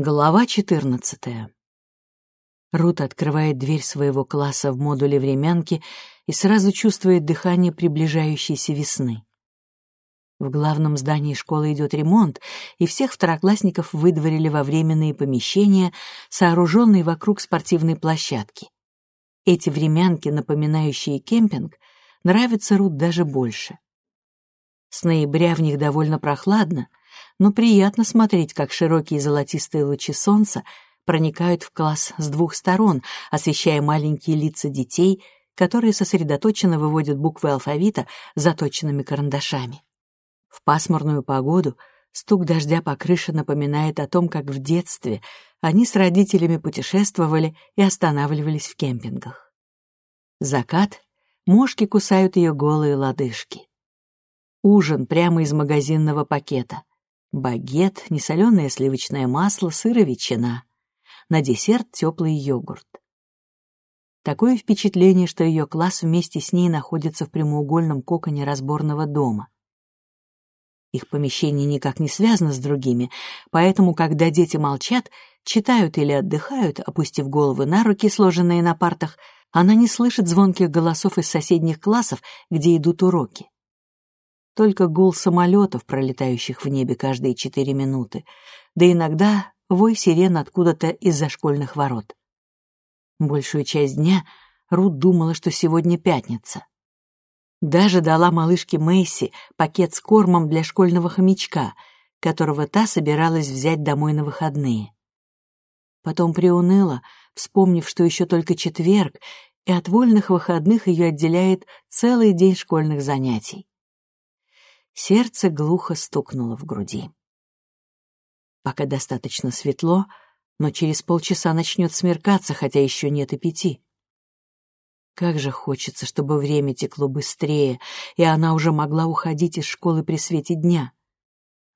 Глава 14. Рут открывает дверь своего класса в модуле времянки и сразу чувствует дыхание приближающейся весны. В главном здании школы идет ремонт, и всех второклассников выдворили во временные помещения, сооруженные вокруг спортивной площадки. Эти времянки, напоминающие кемпинг, нравятся Рут даже больше. С ноября в них довольно прохладно, но приятно смотреть, как широкие золотистые лучи солнца проникают в класс с двух сторон, освещая маленькие лица детей, которые сосредоточенно выводят буквы алфавита заточенными карандашами. В пасмурную погоду стук дождя по крыше напоминает о том, как в детстве они с родителями путешествовали и останавливались в кемпингах. Закат, мошки кусают ее голые лодыжки. Ужин прямо из магазинного пакета. Багет, несоленое сливочное масло, сыр и ветчина. На десерт теплый йогурт. Такое впечатление, что ее класс вместе с ней находится в прямоугольном коконе разборного дома. Их помещение никак не связано с другими, поэтому, когда дети молчат, читают или отдыхают, опустив головы на руки, сложенные на партах, она не слышит звонких голосов из соседних классов, где идут уроки только гул самолетов, пролетающих в небе каждые четыре минуты, да иногда вой сирен откуда-то из-за школьных ворот. Большую часть дня Рут думала, что сегодня пятница. Даже дала малышке Мэйси пакет с кормом для школьного хомячка, которого та собиралась взять домой на выходные. Потом приуныла, вспомнив, что еще только четверг, и от вольных выходных ее отделяет целый день школьных занятий. Сердце глухо стукнуло в груди. Пока достаточно светло, но через полчаса начнет смеркаться, хотя еще нет и пяти. Как же хочется, чтобы время текло быстрее, и она уже могла уходить из школы при свете дня.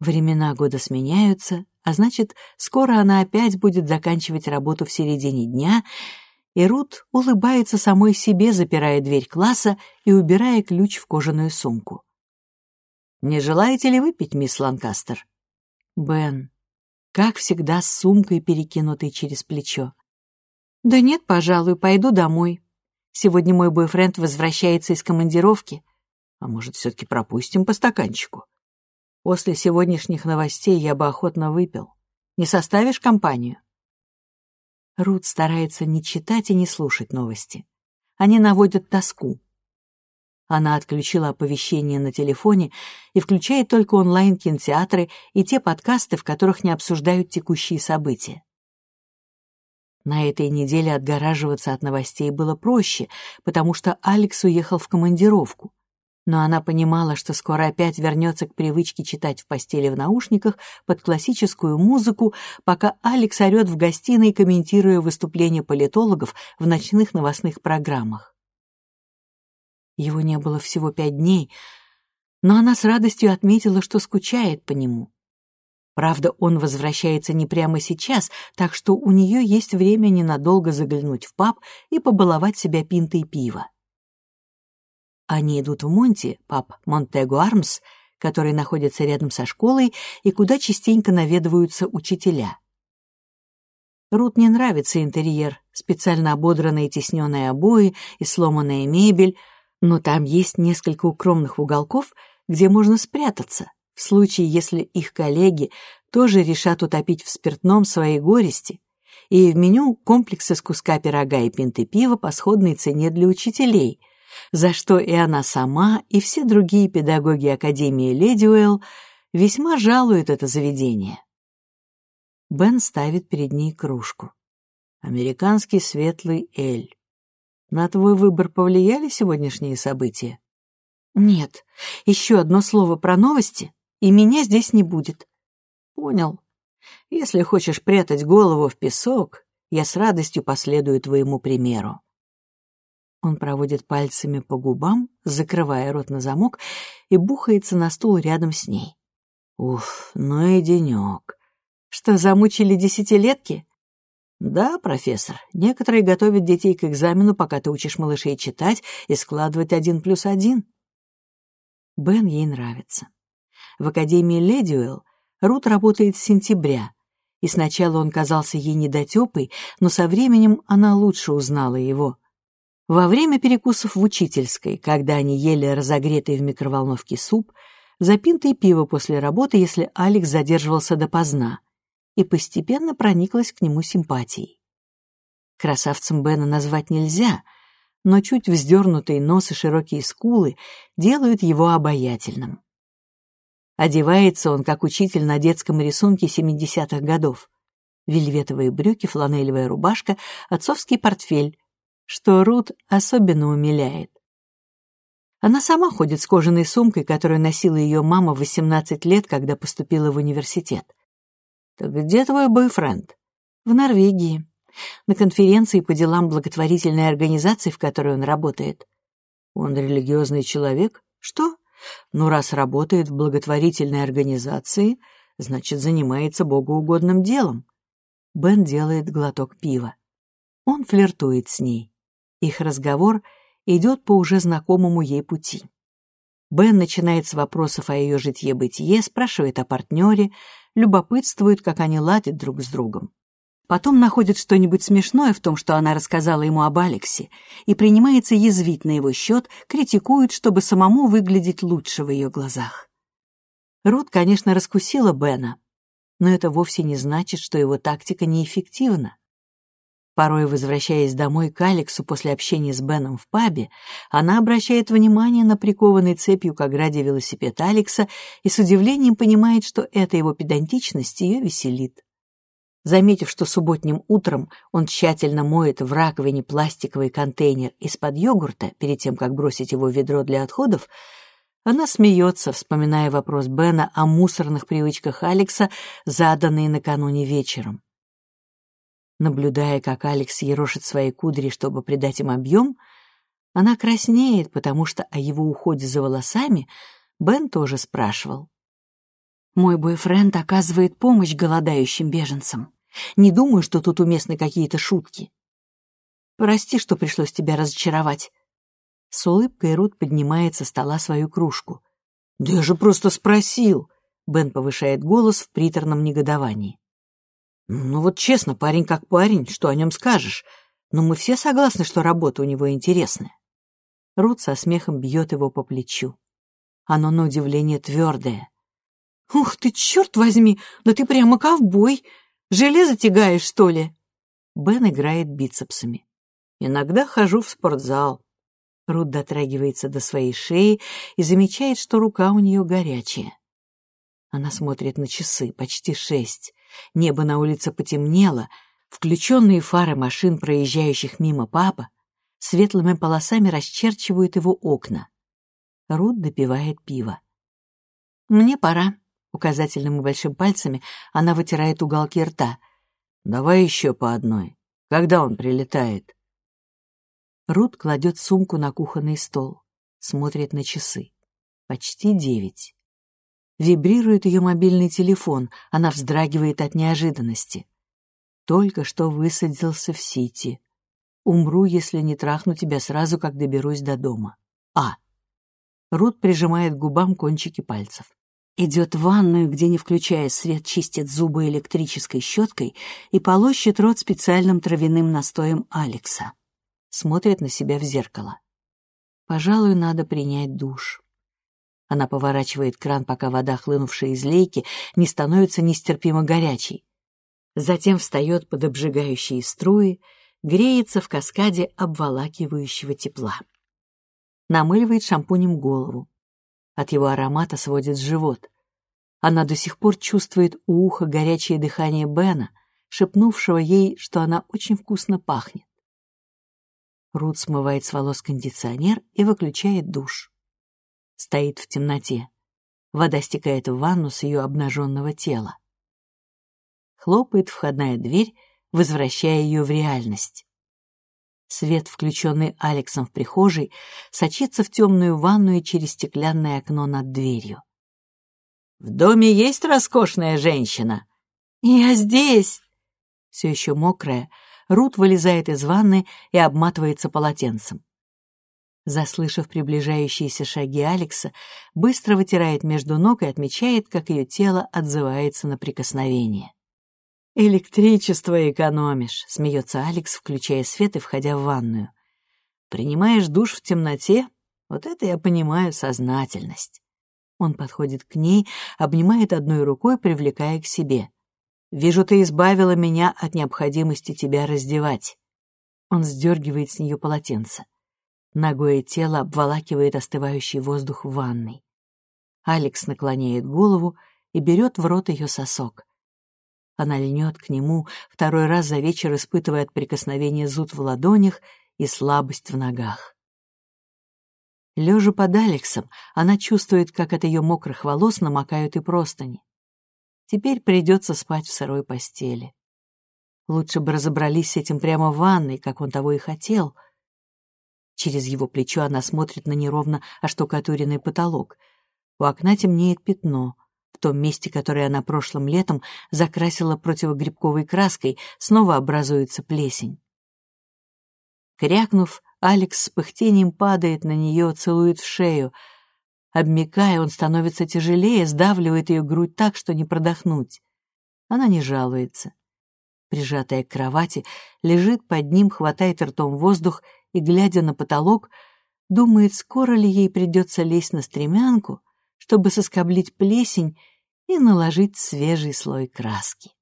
Времена года сменяются, а значит, скоро она опять будет заканчивать работу в середине дня, и Рут улыбается самой себе, запирая дверь класса и убирая ключ в кожаную сумку. Не желаете ли выпить, мисс Ланкастер? Бен, как всегда, с сумкой, перекинутой через плечо. Да нет, пожалуй, пойду домой. Сегодня мой бойфренд возвращается из командировки. А может, все-таки пропустим по стаканчику? После сегодняшних новостей я бы охотно выпил. Не составишь компанию? Рут старается не читать и не слушать новости. Они наводят тоску. Она отключила оповещение на телефоне и включает только онлайн-кинотеатры и те подкасты, в которых не обсуждают текущие события. На этой неделе отгораживаться от новостей было проще, потому что Алекс уехал в командировку. Но она понимала, что скоро опять вернется к привычке читать в постели в наушниках под классическую музыку, пока Алекс орет в гостиной, комментируя выступления политологов в ночных новостных программах. Его не было всего пять дней, но она с радостью отметила, что скучает по нему. Правда, он возвращается не прямо сейчас, так что у нее есть время ненадолго заглянуть в паб и побаловать себя пинтой пива. Они идут в Монти, паб Монтего Армс, который находится рядом со школой и куда частенько наведываются учителя. Рут не нравится интерьер, специально ободранные тесненные обои и сломанная мебель, но там есть несколько укромных уголков, где можно спрятаться, в случае, если их коллеги тоже решат утопить в спиртном свои горести, и в меню комплекс из куска пирога и пинты пива по сходной цене для учителей, за что и она сама, и все другие педагоги Академии Ледиуэлл весьма жалуют это заведение. Бен ставит перед ней кружку. Американский светлый эль. На твой выбор повлияли сегодняшние события? Нет. Еще одно слово про новости, и меня здесь не будет. Понял. Если хочешь прятать голову в песок, я с радостью последую твоему примеру. Он проводит пальцами по губам, закрывая рот на замок, и бухается на стул рядом с ней. Уф, ну и денек. Что, замучили десятилетки? «Да, профессор, некоторые готовят детей к экзамену, пока ты учишь малышей читать и складывать один плюс один». Бен ей нравится. В Академии Ледиуэлл Рут работает с сентября, и сначала он казался ей недотепой, но со временем она лучше узнала его. Во время перекусов в учительской, когда они ели разогретый в микроволновке суп, за пинтой пива после работы, если Алекс задерживался допоздна, и постепенно прониклась к нему симпатией. Красавцем Бена назвать нельзя, но чуть вздернутый нос и широкие скулы делают его обаятельным. Одевается он, как учитель на детском рисунке 70-х годов. Вельветовые брюки, фланелевая рубашка, отцовский портфель, что Рут особенно умиляет. Она сама ходит с кожаной сумкой, которую носила ее мама в 18 лет, когда поступила в университет. «Так где твой бойфренд?» «В Норвегии. На конференции по делам благотворительной организации, в которой он работает». «Он религиозный человек?» «Что?» Ну, раз работает в благотворительной организации, значит, занимается богоугодным делом. Бен делает глоток пива. Он флиртует с ней. Их разговор идет по уже знакомому ей пути. Бен начинает с вопросов о ее житье-бытие, спрашивает о партнере, любопытствует, как они ладят друг с другом. Потом находит что-нибудь смешное в том, что она рассказала ему об Алексе, и принимается язвить на его счет, критикует, чтобы самому выглядеть лучше в ее глазах. Рут, конечно, раскусила Бена, но это вовсе не значит, что его тактика неэффективна. Порой, возвращаясь домой к Алексу после общения с Беном в пабе, она обращает внимание на прикованный цепью к ограде велосипед Алекса и с удивлением понимает, что эта его педантичность ее веселит. Заметив, что субботним утром он тщательно моет в раковине пластиковый контейнер из-под йогурта перед тем, как бросить его в ведро для отходов, она смеется, вспоминая вопрос Бена о мусорных привычках Алекса, заданные накануне вечером. Наблюдая, как Алекс ерошит свои кудри, чтобы придать им объем, она краснеет, потому что о его уходе за волосами Бен тоже спрашивал. Мой бойфренд оказывает помощь голодающим беженцам. Не думаю, что тут уместны какие-то шутки. Прости, что пришлось тебя разочаровать. С улыбкой Рут поднимает со стола свою кружку. Да я же просто спросил. Бен повышает голос в приторном негодовании. Ну вот честно, парень как парень, что о нем скажешь? Но мы все согласны, что работа у него интересная. Рут со смехом бьет его по плечу. Оно на удивление твердое. «Ух ты, черт возьми, да ты прямо ковбой! Железо тягаешь, что ли?» Бен играет бицепсами. «Иногда хожу в спортзал». Рут дотрагивается до своей шеи и замечает, что рука у нее горячая. Она смотрит на часы, почти шесть. Небо на улице потемнело, включенные фары машин, проезжающих мимо папа, светлыми полосами расчерчивают его окна. Рут допивает пиво. «Мне пора», Указательным и большим пальцами она вытирает уголки рта. «Давай еще по одной. Когда он прилетает?» Рут кладет сумку на кухонный стол, смотрит на часы. Почти девять. Вибрирует ее мобильный телефон, она вздрагивает от неожиданности. Только что высадился в Сити. Умру, если не трахну тебя сразу, как доберусь до дома. А. Рут прижимает губам кончики пальцев. Идет в ванную, где, не включая свет, чистит зубы электрической щеткой и полощет рот специальным травяным настоем Алекса. Смотрит на себя в зеркало. Пожалуй, надо принять душ. Она поворачивает кран, пока вода, хлынувшая из лейки, не становится нестерпимо горячей. Затем встает под обжигающие струи, греется в каскаде обволакивающего тепла. Намыливает шампунем голову. От его аромата сводит живот. Она до сих пор чувствует у уха горячее дыхание Бена, шепнувшего ей, что она очень вкусно пахнет. Рут смывает с волос кондиционер и выключает душ. Стоит в темноте. Вода стекает в ванну с ее обнаженного тела. Хлопает входная дверь, возвращая ее в реальность. Свет, включенный Алексом в прихожей, сочится в темную ванную через стеклянное окно над дверью. «В доме есть роскошная женщина?» «Я здесь!» Все еще мокрая, Рут вылезает из ванны и обматывается полотенцем. Заслышав приближающиеся шаги Алекса, быстро вытирает между ног и отмечает, как ее тело отзывается на прикосновение. «Электричество экономишь», — смеется Алекс, включая свет и входя в ванную. «Принимаешь душ в темноте? Вот это я понимаю сознательность». Он подходит к ней, обнимает одной рукой, привлекая к себе. «Вижу, ты избавила меня от необходимости тебя раздевать». Он сдергивает с нее полотенце. Ногое тело обволакивает остывающий воздух в ванной. Алекс наклоняет голову и берет в рот ее сосок. Она льнет к нему, второй раз за вечер испытывая от прикосновения зуд в ладонях и слабость в ногах. Лежа под Алексом, она чувствует, как от ее мокрых волос намокают и простыни. Теперь придется спать в сырой постели. Лучше бы разобрались с этим прямо в ванной, как он того и хотел. Через его плечо она смотрит на неровно оштукатуренный потолок. У окна темнеет пятно. В том месте, которое она прошлым летом закрасила противогрибковой краской, снова образуется плесень. Крякнув, Алекс с пыхтением падает на нее, целует в шею. Обмекая, он становится тяжелее, сдавливает ее грудь так, что не продохнуть. Она не жалуется. Прижатая к кровати, лежит под ним, хватает ртом воздух и, глядя на потолок, думает, скоро ли ей придется лезть на стремянку, чтобы соскоблить плесень и наложить свежий слой краски.